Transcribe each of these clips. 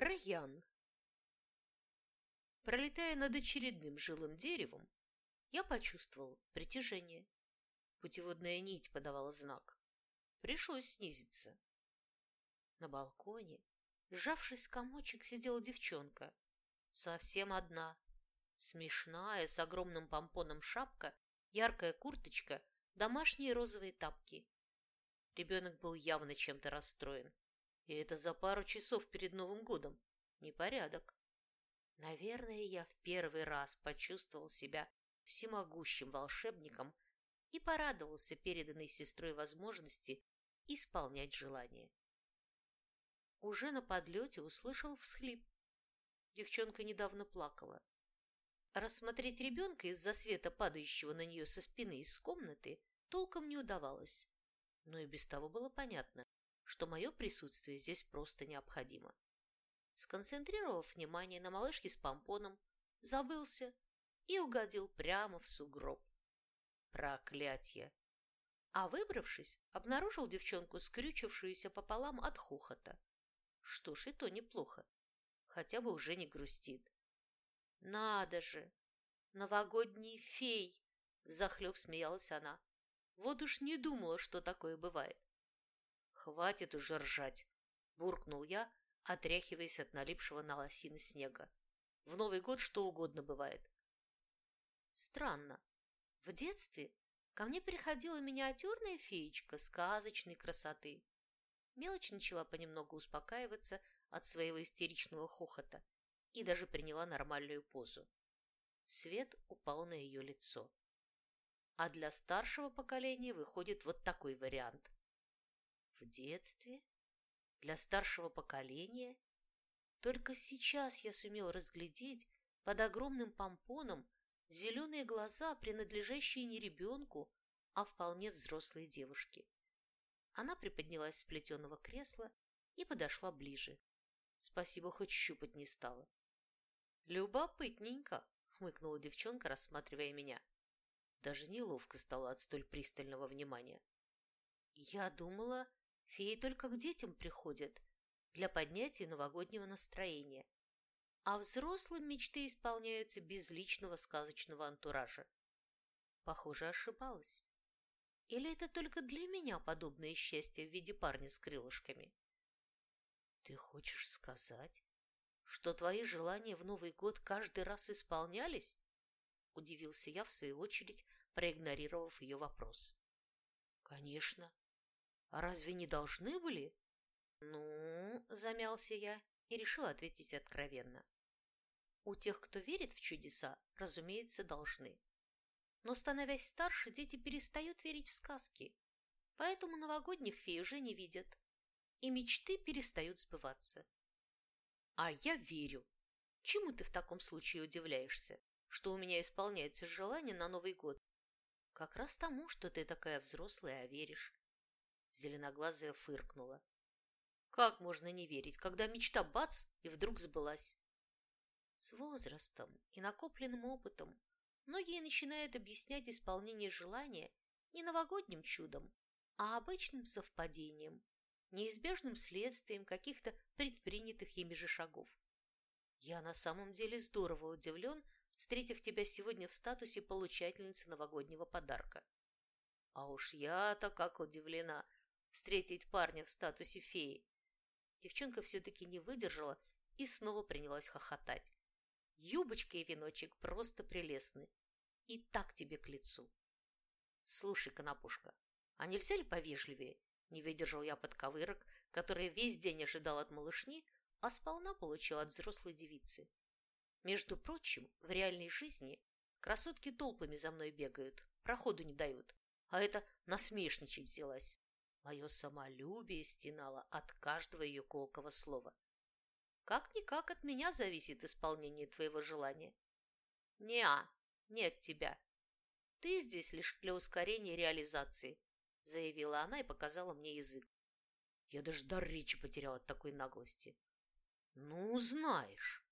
Раян. Пролетая над очередным жилым деревом, я почувствовал притяжение. Путеводная нить подавала знак. Пришлось снизиться. На балконе, сжавшись в комочек, сидела девчонка. Совсем одна. Смешная, с огромным помпоном шапка, яркая курточка, домашние розовые тапки. Ребенок был явно чем-то расстроен. И это за пару часов перед Новым годом. Непорядок. Наверное, я в первый раз почувствовал себя всемогущим волшебником и порадовался переданной сестрой возможности исполнять желание. Уже на подлете услышал всхлип. Девчонка недавно плакала. Рассмотреть ребенка из-за света, падающего на нее со спины из комнаты, толком не удавалось. Но и без того было понятно, что мое присутствие здесь просто необходимо. Сконцентрировав внимание на малышке с помпоном, забылся и угодил прямо в сугроб. Проклятье! А выбравшись, обнаружил девчонку, скрючившуюся пополам от хохота. Что ж, и то неплохо. Хотя бы уже не грустит. Надо же! Новогодний фей! Захлеб смеялась она. Вот уж не думала, что такое бывает. «Хватит уже ржать!» – буркнул я, отряхиваясь от налипшего на лосины снега. «В Новый год что угодно бывает». Странно. В детстве ко мне приходила миниатюрная феечка сказочной красоты. Мелочь начала понемногу успокаиваться от своего истеричного хохота и даже приняла нормальную позу. Свет упал на ее лицо. А для старшего поколения выходит вот такой вариант. В детстве? Для старшего поколения? Только сейчас я сумел разглядеть под огромным помпоном зеленые глаза, принадлежащие не ребенку, а вполне взрослой девушке. Она приподнялась с плетеного кресла и подошла ближе. Спасибо, хоть щупать не стала. «Любопытненько!» — хмыкнула девчонка, рассматривая меня. Даже неловко стало от столь пристального внимания. «Я думала, Феи только к детям приходят для поднятия новогоднего настроения, а взрослым мечты исполняются без личного сказочного антуража. Похоже, ошибалась. Или это только для меня подобное счастье в виде парня с крылышками? Ты хочешь сказать, что твои желания в Новый год каждый раз исполнялись? Удивился я, в свою очередь, проигнорировав ее вопрос. Конечно. А разве не должны были? Ну, замялся я и решил ответить откровенно. У тех, кто верит в чудеса, разумеется, должны. Но, становясь старше, дети перестают верить в сказки, поэтому новогодних фей уже не видят, и мечты перестают сбываться. А я верю. Чему ты в таком случае удивляешься, что у меня исполняется желание на Новый год? Как раз тому, что ты такая взрослая, а веришь. Зеленоглазая фыркнула. Как можно не верить, когда мечта бац и вдруг сбылась? С возрастом и накопленным опытом многие начинают объяснять исполнение желания не новогодним чудом, а обычным совпадением, неизбежным следствием каких-то предпринятых ими же шагов. Я на самом деле здорово удивлен, встретив тебя сегодня в статусе получательницы новогоднего подарка. А уж я-то как удивлена, встретить парня в статусе феи. Девчонка все-таки не выдержала и снова принялась хохотать. Юбочка и веночек просто прелестны. И так тебе к лицу. Слушай, Конопушка, а нельзя ли повежливее? Не выдержал я подковырок, который весь день ожидал от малышни, а сполна получил от взрослой девицы. Между прочим, в реальной жизни красотки толпами за мной бегают, проходу не дают, а это насмешничать взялась. Мое самолюбие стенало от каждого ее колкого слова. Как-никак от меня зависит исполнение твоего желания. Неа, нет тебя. Ты здесь лишь для ускорения реализации, заявила она и показала мне язык. Я даже дар речи потерял от такой наглости. Ну, знаешь.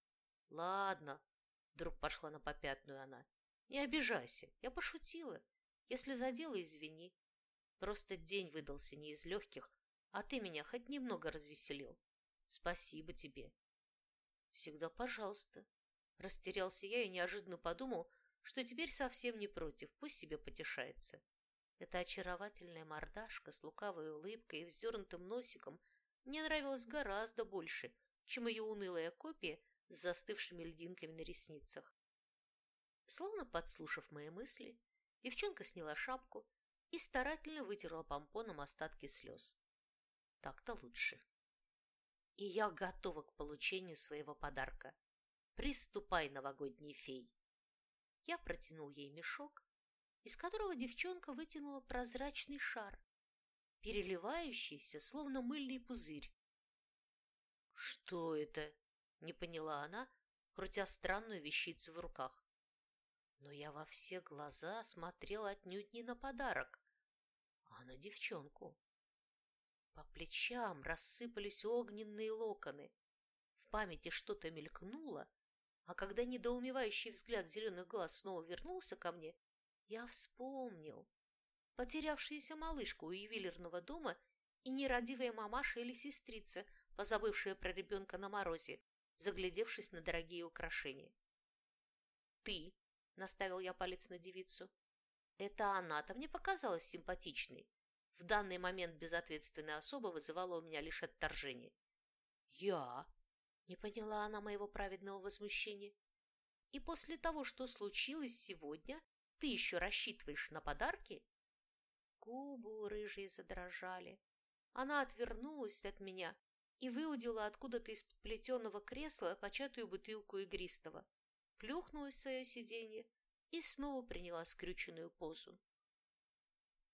Ладно, вдруг пошла на попятную она. Не обижайся, я пошутила. Если задела, извини. Просто день выдался не из легких, а ты меня хоть немного развеселил. Спасибо тебе. Всегда пожалуйста. Растерялся я и неожиданно подумал, что теперь совсем не против, пусть себе потешается. Эта очаровательная мордашка с лукавой улыбкой и вздернутым носиком мне нравилась гораздо больше, чем ее унылая копия с застывшими льдинками на ресницах. Словно подслушав мои мысли, девчонка сняла шапку и старательно вытерла помпоном остатки слез. Так-то лучше. И я готова к получению своего подарка. Приступай, новогодний фей. Я протянул ей мешок, из которого девчонка вытянула прозрачный шар, переливающийся, словно мыльный пузырь. «Что это?» — не поняла она, крутя странную вещицу в руках. Но я во все глаза смотрел отнюдь не на подарок, а на девчонку. По плечам рассыпались огненные локоны. В памяти что-то мелькнуло, а когда недоумевающий взгляд зеленых глаз снова вернулся ко мне, я вспомнил. Потерявшаяся малышка у ювелирного дома и нерадивая мамаша или сестрица, позабывшая про ребенка на морозе, заглядевшись на дорогие украшения. «Ты!» — наставил я палец на девицу. «Это она-то мне показалась симпатичной. В данный момент безответственная особа вызывала у меня лишь отторжение». «Я?» — не поняла она моего праведного возмущения. «И после того, что случилось сегодня, ты еще рассчитываешь на подарки?» Губы рыжие задрожали. Она отвернулась от меня и выудила откуда-то из плетеного кресла початую бутылку игристого, плюхнулась в свое сиденье и снова приняла скрюченную позу.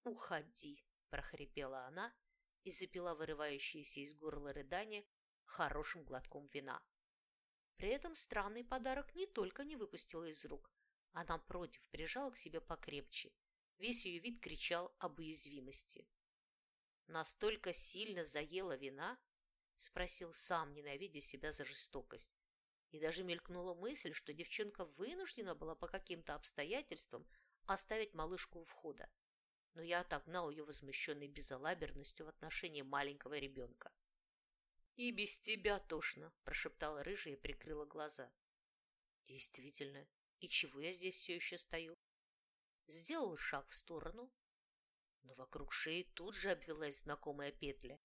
«Уходи!» – прохрипела она и запила вырывающееся из горла рыдания хорошим глотком вина. При этом странный подарок не только не выпустила из рук, а напротив прижала к себе покрепче. Весь ее вид кричал об уязвимости. Настолько сильно заела вина, спросил сам, ненавидя себя за жестокость. И даже мелькнула мысль, что девчонка вынуждена была по каким-то обстоятельствам оставить малышку у входа. Но я отогнал ее возмущенной безалаберностью в отношении маленького ребенка. «И без тебя тошно», – прошептала рыжая и прикрыла глаза. Действительно, и чего я здесь все еще стою? Сделал шаг в сторону, но вокруг шеи тут же обвелась знакомая петля.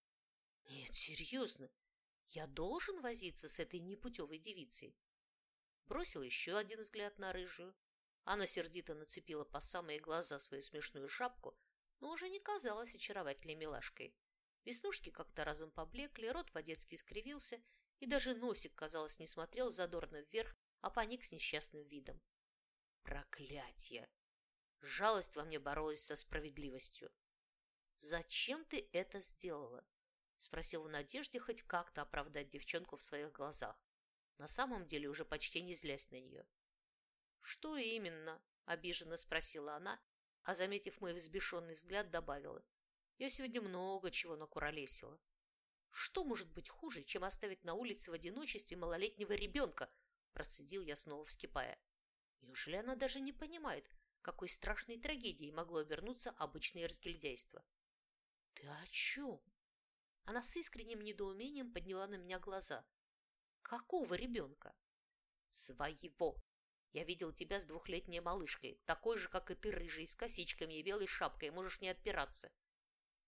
Нет, серьезно, я должен возиться с этой непутевой девицей. Бросил еще один взгляд на рыжую. Она сердито нацепила по самые глаза свою смешную шапку, но уже не казалась очаровательной милашкой. Веснушки как-то разом поблекли, рот по-детски скривился, и даже носик, казалось, не смотрел задорно вверх, а паник с несчастным видом. Проклятье! Жалость во мне боролась со справедливостью. «Зачем ты это сделала?» – спросил в надежде хоть как-то оправдать девчонку в своих глазах, на самом деле уже почти не злясь на нее. «Что именно?» – обиженно спросила она, а, заметив мой взбешенный взгляд, добавила. «Я сегодня много чего накуролесила. Что может быть хуже, чем оставить на улице в одиночестве малолетнего ребенка, Процедил я снова вскипая. Неужели она даже не понимает, какой страшной трагедией могло обернуться обычное разгильдяйство? «Ты о чем?» Она с искренним недоумением подняла на меня глаза. «Какого ребенка?» «Своего. Я видел тебя с двухлетней малышкой, такой же, как и ты, рыжий, с косичками и белой шапкой, можешь не отпираться».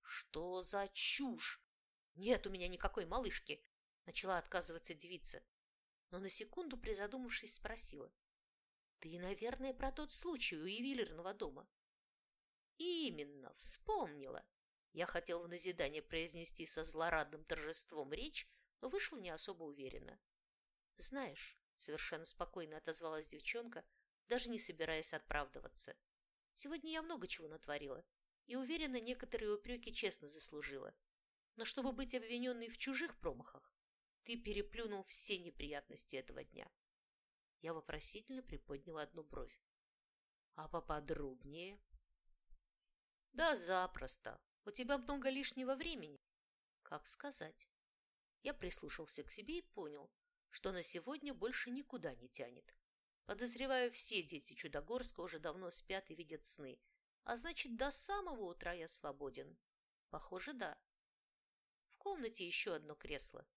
«Что за чушь? Нет у меня никакой малышки!» Начала отказываться девица но на секунду, призадумавшись, спросила. «Ты, наверное, про тот случай у ювелирного дома?» «Именно, вспомнила!» Я хотел в назидание произнести со злорадным торжеством речь, но вышла не особо уверенно. «Знаешь», — совершенно спокойно отозвалась девчонка, даже не собираясь оправдываться, «сегодня я много чего натворила, и, уверена, некоторые упреки честно заслужила. Но чтобы быть обвиненной в чужих промахах, ты переплюнул все неприятности этого дня. Я вопросительно приподняла одну бровь. А поподробнее? Да запросто. У тебя много лишнего времени. Как сказать? Я прислушался к себе и понял, что на сегодня больше никуда не тянет. Подозреваю, все дети Чудогорска уже давно спят и видят сны, а значит, до самого утра я свободен. Похоже, да. В комнате еще одно кресло.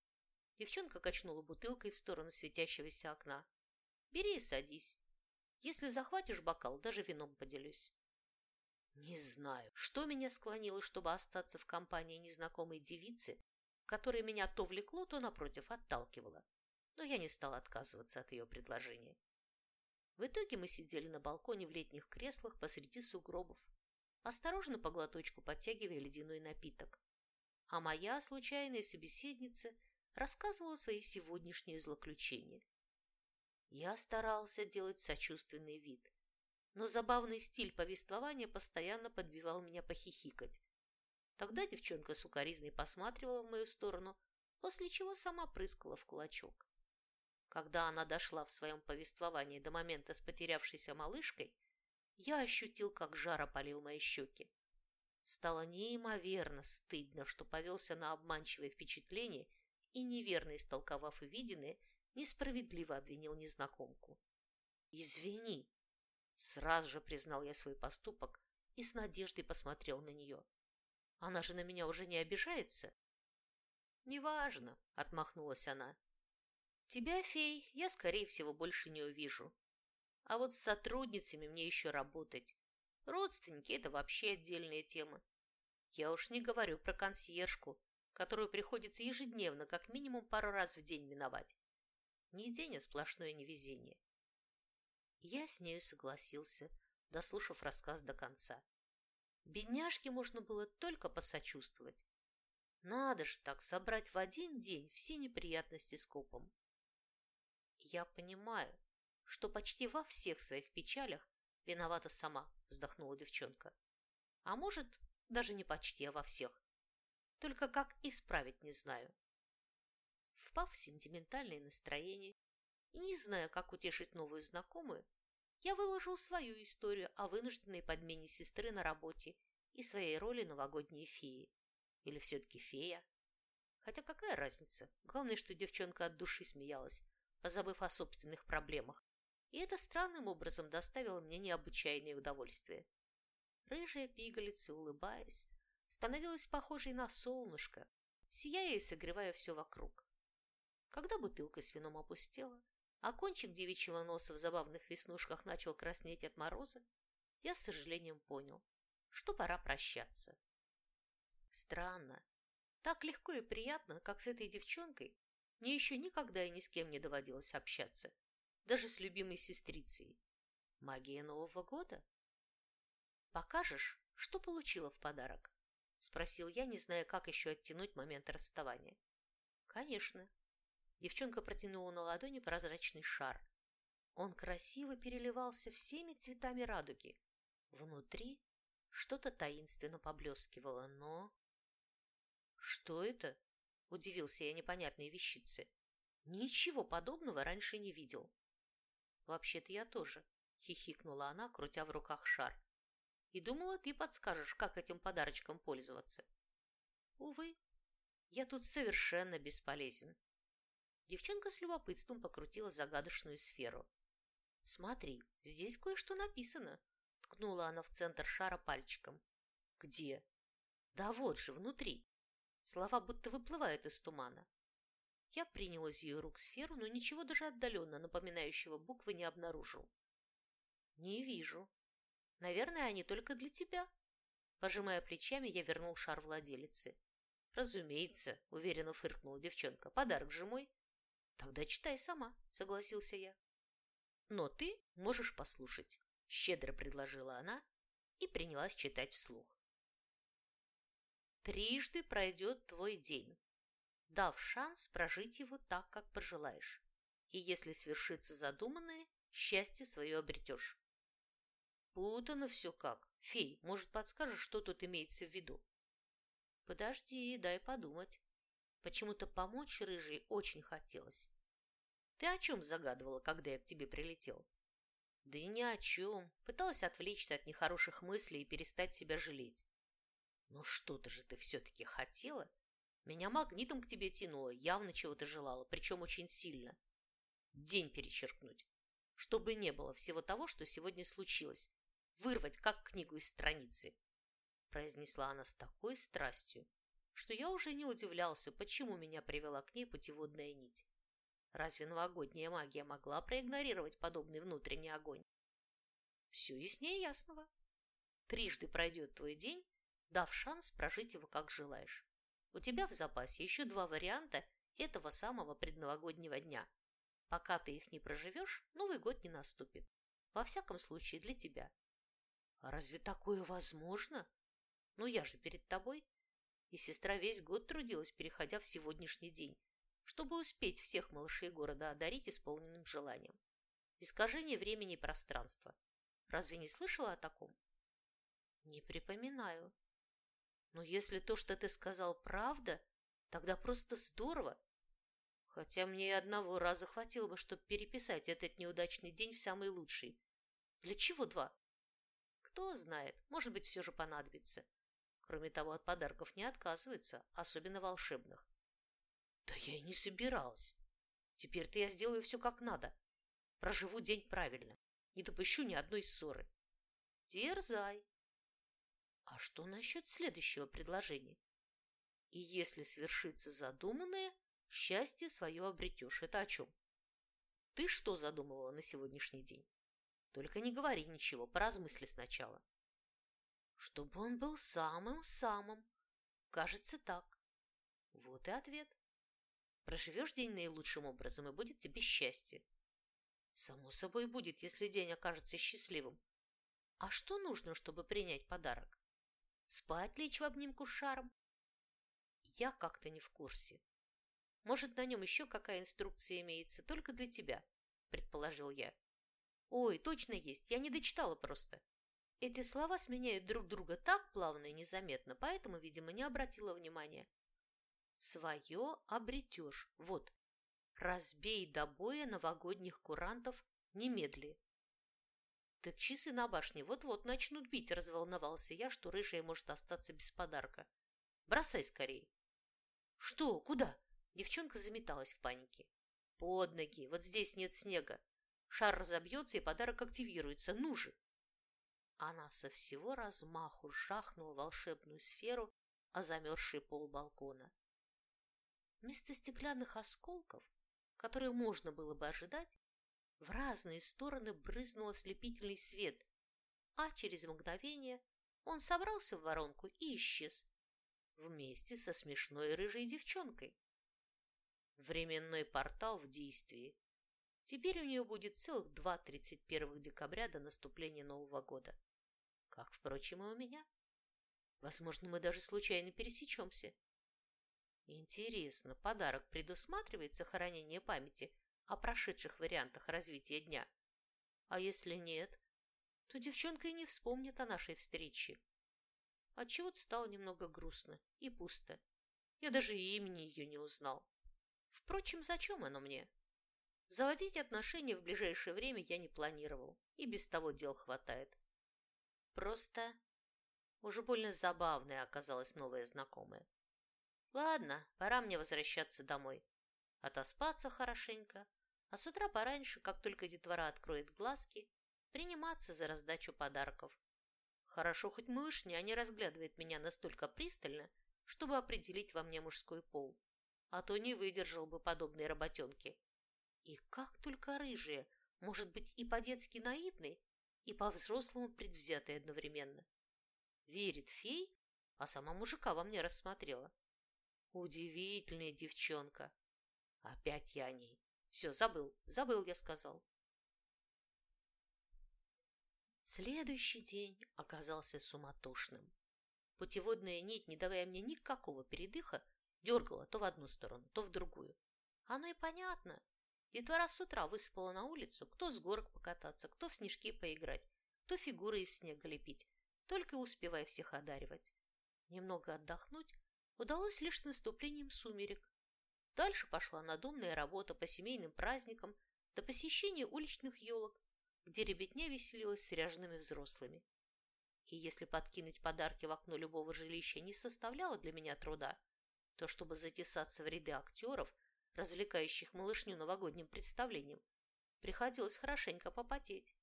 Девчонка качнула бутылкой в сторону светящегося окна. «Бери и садись. Если захватишь бокал, даже вином поделюсь». Не знаю, что меня склонило, чтобы остаться в компании незнакомой девицы, которая меня то влекло, то, напротив, отталкивала. Но я не стала отказываться от ее предложения. В итоге мы сидели на балконе в летних креслах посреди сугробов, осторожно по глоточку подтягивая ледяной напиток. А моя случайная собеседница рассказывала свои сегодняшние злоключения. Я старался делать сочувственный вид, но забавный стиль повествования постоянно подбивал меня похихикать. Тогда девчонка сукоризной посматривала в мою сторону, после чего сама прыскала в кулачок. Когда она дошла в своем повествовании до момента с потерявшейся малышкой, я ощутил, как жар опалил мои щеки. Стало неимоверно стыдно, что повелся на обманчивое впечатление и, неверно истолковав увиденное, несправедливо обвинил незнакомку. «Извини!» Сразу же признал я свой поступок и с надеждой посмотрел на нее. Она же на меня уже не обижается? Неважно, отмахнулась она. Тебя, фей, я, скорее всего, больше не увижу. А вот с сотрудницами мне еще работать. Родственники – это вообще отдельная тема. Я уж не говорю про консьержку, которую приходится ежедневно как минимум пару раз в день миновать. Не день, а сплошное невезение. Я с нею согласился, дослушав рассказ до конца. Бедняжке можно было только посочувствовать. Надо же так собрать в один день все неприятности с копом. Я понимаю, что почти во всех своих печалях виновата сама, вздохнула девчонка. А может, даже не почти, а во всех. Только как исправить не знаю. Впав в сентиментальное настроение и не зная, как утешить новую знакомую, я выложил свою историю о вынужденной подмене сестры на работе и своей роли новогодней феи. Или все-таки фея? Хотя какая разница? Главное, что девчонка от души смеялась, позабыв о собственных проблемах. И это странным образом доставило мне необычайное удовольствие. Рыжая пигалица, улыбаясь, становилась похожей на солнышко, сияя и согревая все вокруг. Когда бутылка с вином опустела, а кончик девичьего носа в забавных веснушках начал краснеть от мороза, я с сожалением понял, что пора прощаться. Странно. Так легко и приятно, как с этой девчонкой, мне еще никогда и ни с кем не доводилось общаться, даже с любимой сестрицей. Магия Нового года? Покажешь, что получила в подарок? Спросил я, не зная, как еще оттянуть момент расставания. Конечно, Девчонка протянула на ладони прозрачный шар. Он красиво переливался всеми цветами радуги. Внутри что-то таинственно поблескивало, но... «Что это?» – удивился я непонятной вещице. «Ничего подобного раньше не видел». «Вообще-то я тоже», – хихикнула она, крутя в руках шар. «И думала, ты подскажешь, как этим подарочком пользоваться». «Увы, я тут совершенно бесполезен. Девчонка с любопытством покрутила загадочную сферу. «Смотри, здесь кое-что написано», — ткнула она в центр шара пальчиком. «Где?» «Да вот же, внутри». Слова будто выплывают из тумана. Я принял из ее рук сферу, но ничего даже отдаленно напоминающего буквы не обнаружил. «Не вижу. Наверное, они только для тебя». Пожимая плечами, я вернул шар владелице. «Разумеется», — уверенно фыркнула девчонка. «Подарок же мой». Тогда читай сама, согласился я. Но ты можешь послушать, щедро предложила она и принялась читать вслух. Трижды пройдет твой день, дав шанс прожить его так, как пожелаешь. И если свершится задуманное, счастье свое обретешь. Путано все как. Фей, может, подскажешь, что тут имеется в виду? Подожди, дай подумать. Почему-то помочь рыжей очень хотелось. Ты о чем загадывала, когда я к тебе прилетел? Да и ни о чем. Пыталась отвлечься от нехороших мыслей и перестать себя жалеть. Ну что-то же ты все-таки хотела? Меня магнитом к тебе тянуло, явно чего-то желала, причем очень сильно. День перечеркнуть. Чтобы не было всего того, что сегодня случилось. Вырвать, как книгу из страницы. Произнесла она с такой страстью, что я уже не удивлялся, почему меня привела к ней путеводная нить. Разве новогодняя магия могла проигнорировать подобный внутренний огонь? Все яснее ясного. Трижды пройдет твой день, дав шанс прожить его как желаешь. У тебя в запасе еще два варианта этого самого предновогоднего дня. Пока ты их не проживешь, Новый год не наступит. Во всяком случае, для тебя. А разве такое возможно? Ну, я же перед тобой. И сестра весь год трудилась, переходя в сегодняшний день, чтобы успеть всех малышей города одарить исполненным желанием. Искажение времени и пространства. Разве не слышала о таком? Не припоминаю. Но если то, что ты сказал, правда, тогда просто здорово. Хотя мне и одного раза хватило бы, чтобы переписать этот неудачный день в самый лучший. Для чего два? Кто знает, может быть, все же понадобится. Кроме того, от подарков не отказываются, особенно волшебных. Да я и не собиралась. Теперь-то я сделаю все как надо. Проживу день правильно. Не допущу ни одной ссоры. Дерзай. А что насчет следующего предложения? И если свершится задуманное, счастье свое обретешь. Это о чем? Ты что задумывала на сегодняшний день? Только не говори ничего, поразмысли сначала. Чтобы он был самым-самым. Кажется, так. Вот и ответ. Проживешь день наилучшим образом, и будет тебе счастье. Само собой будет, если день окажется счастливым. А что нужно, чтобы принять подарок? Спать лечь в обнимку с шаром? Я как-то не в курсе. Может, на нем еще какая инструкция имеется, только для тебя, предположил я. Ой, точно есть, я не дочитала просто. Эти слова сменяют друг друга так плавно и незаметно, поэтому, видимо, не обратила внимания. Свое обретешь. Вот. Разбей до боя новогодних курантов немедли. Так часы на башне вот-вот начнут бить, разволновался я, что рыжая может остаться без подарка. Бросай скорее. Что? Куда? Девчонка заметалась в панике. Под ноги. Вот здесь нет снега. Шар разобьется, и подарок активируется. Ну же! Она со всего размаху жахнула волшебную сферу о замерзший пол балкона. Вместо стеклянных осколков, которые можно было бы ожидать, в разные стороны брызнул ослепительный свет, а через мгновение он собрался в воронку и исчез вместе со смешной рыжей девчонкой. Временной портал в действии. Теперь у нее будет целых два 31 декабря до наступления Нового года. Как, впрочем, и у меня. Возможно, мы даже случайно пересечемся. Интересно, подарок предусматривает сохранение памяти о прошедших вариантах развития дня? А если нет, то девчонка и не вспомнит о нашей встрече. Отчего-то стало немного грустно и пусто. Я даже имени ее не узнал. Впрочем, зачем оно мне? Заводить отношения в ближайшее время я не планировал, и без того дел хватает. Просто уже больно забавная оказалась новая знакомая. Ладно, пора мне возвращаться домой. Отоспаться хорошенько, а с утра пораньше, как только детвора откроет глазки, приниматься за раздачу подарков. Хорошо, хоть малышня не разглядывает меня настолько пристально, чтобы определить во мне мужской пол, а то не выдержал бы подобной работенки. И как только рыжая, может быть и по-детски наивной, и по-взрослому предвзятой одновременно. Верит фей, а сама мужика во мне рассмотрела. Удивительная девчонка. Опять я о ней. Все, забыл, забыл, я сказал. Следующий день оказался суматошным. Путеводная нить, не давая мне никакого передыха, дергала то в одну сторону, то в другую. Оно и понятно. Детвора с утра высыпала на улицу, кто с горок покататься, кто в снежки поиграть, кто фигуры из снега лепить, только успевая всех одаривать. Немного отдохнуть удалось лишь с наступлением сумерек. Дальше пошла надумная работа по семейным праздникам до посещения уличных елок, где ребятня веселилась с ряжеными взрослыми. И если подкинуть подарки в окно любого жилища не составляло для меня труда, то чтобы затесаться в ряды актеров, развлекающих малышню новогодним представлением, приходилось хорошенько попотеть.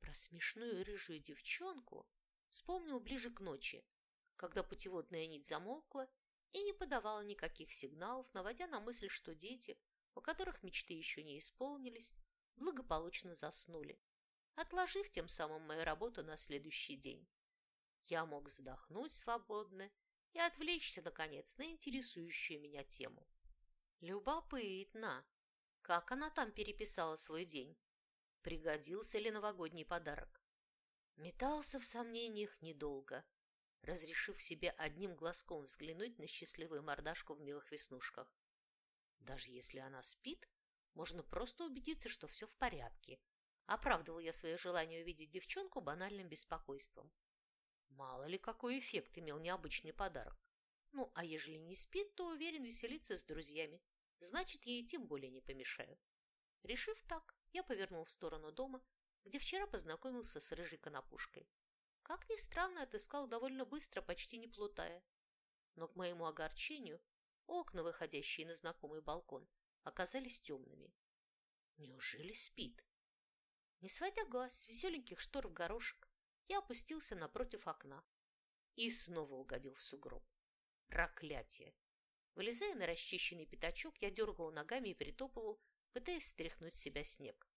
Про смешную рыжую девчонку вспомнил ближе к ночи, когда путеводная нить замолкла и не подавала никаких сигналов, наводя на мысль, что дети, у которых мечты еще не исполнились, благополучно заснули, отложив тем самым мою работу на следующий день. Я мог вздохнуть свободно и отвлечься, наконец, на интересующую меня тему. Любопытно, как она там переписала свой день? Пригодился ли новогодний подарок? Метался в сомнениях недолго, разрешив себе одним глазком взглянуть на счастливую мордашку в милых веснушках. Даже если она спит, можно просто убедиться, что все в порядке. Оправдывал я свое желание увидеть девчонку банальным беспокойством. Мало ли, какой эффект имел необычный подарок. Ну, а ежели не спит, то уверен веселиться с друзьями. Значит, ей тем более не помешаю. Решив так, я повернул в сторону дома, где вчера познакомился с рыжей конопушкой. Как ни странно, отыскал довольно быстро, почти не плутая. Но к моему огорчению окна, выходящие на знакомый балкон, оказались темными. Неужели спит? Не сводя глаз с веселеньких штор в горошек, я опустился напротив окна и снова угодил в сугроб. Проклятие! Вылезая на расчищенный пятачок, я дергал ногами и притопывал, пытаясь стряхнуть с себя снег.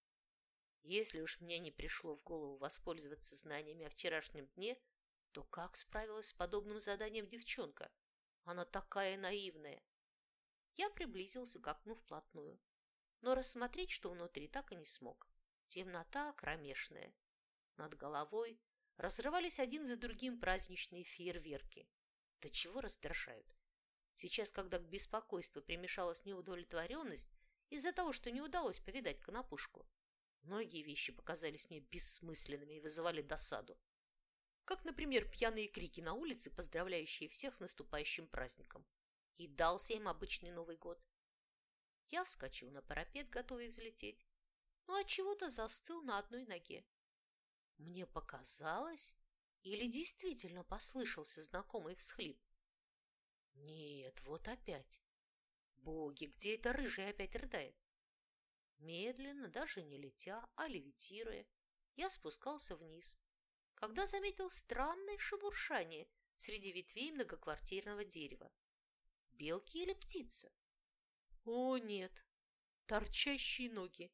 Если уж мне не пришло в голову воспользоваться знаниями о вчерашнем дне, то как справилась с подобным заданием девчонка? Она такая наивная. Я приблизился к окну вплотную, но рассмотреть, что внутри, так и не смог. Темнота кромешная. Над головой разрывались один за другим праздничные фейерверки. Да чего раздражают? Сейчас, когда к беспокойству примешалась неудовлетворенность из-за того, что не удалось повидать конопушку, Многие вещи показались мне бессмысленными и вызывали досаду. Как, например, пьяные крики на улице, поздравляющие всех с наступающим праздником. И дался им обычный Новый год. Я вскочил на парапет, готовый взлететь, но от чего то застыл на одной ноге. Мне показалось, или действительно послышался знакомый всхлип? Нет, вот опять. Боги, где эта рыжая опять рыдает? Медленно, даже не летя, а левитируя, я спускался вниз, когда заметил странное шебуршание среди ветвей многоквартирного дерева. Белки или птица? О, нет, торчащие ноги,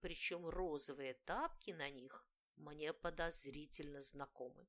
причем розовые тапки на них мне подозрительно знакомы.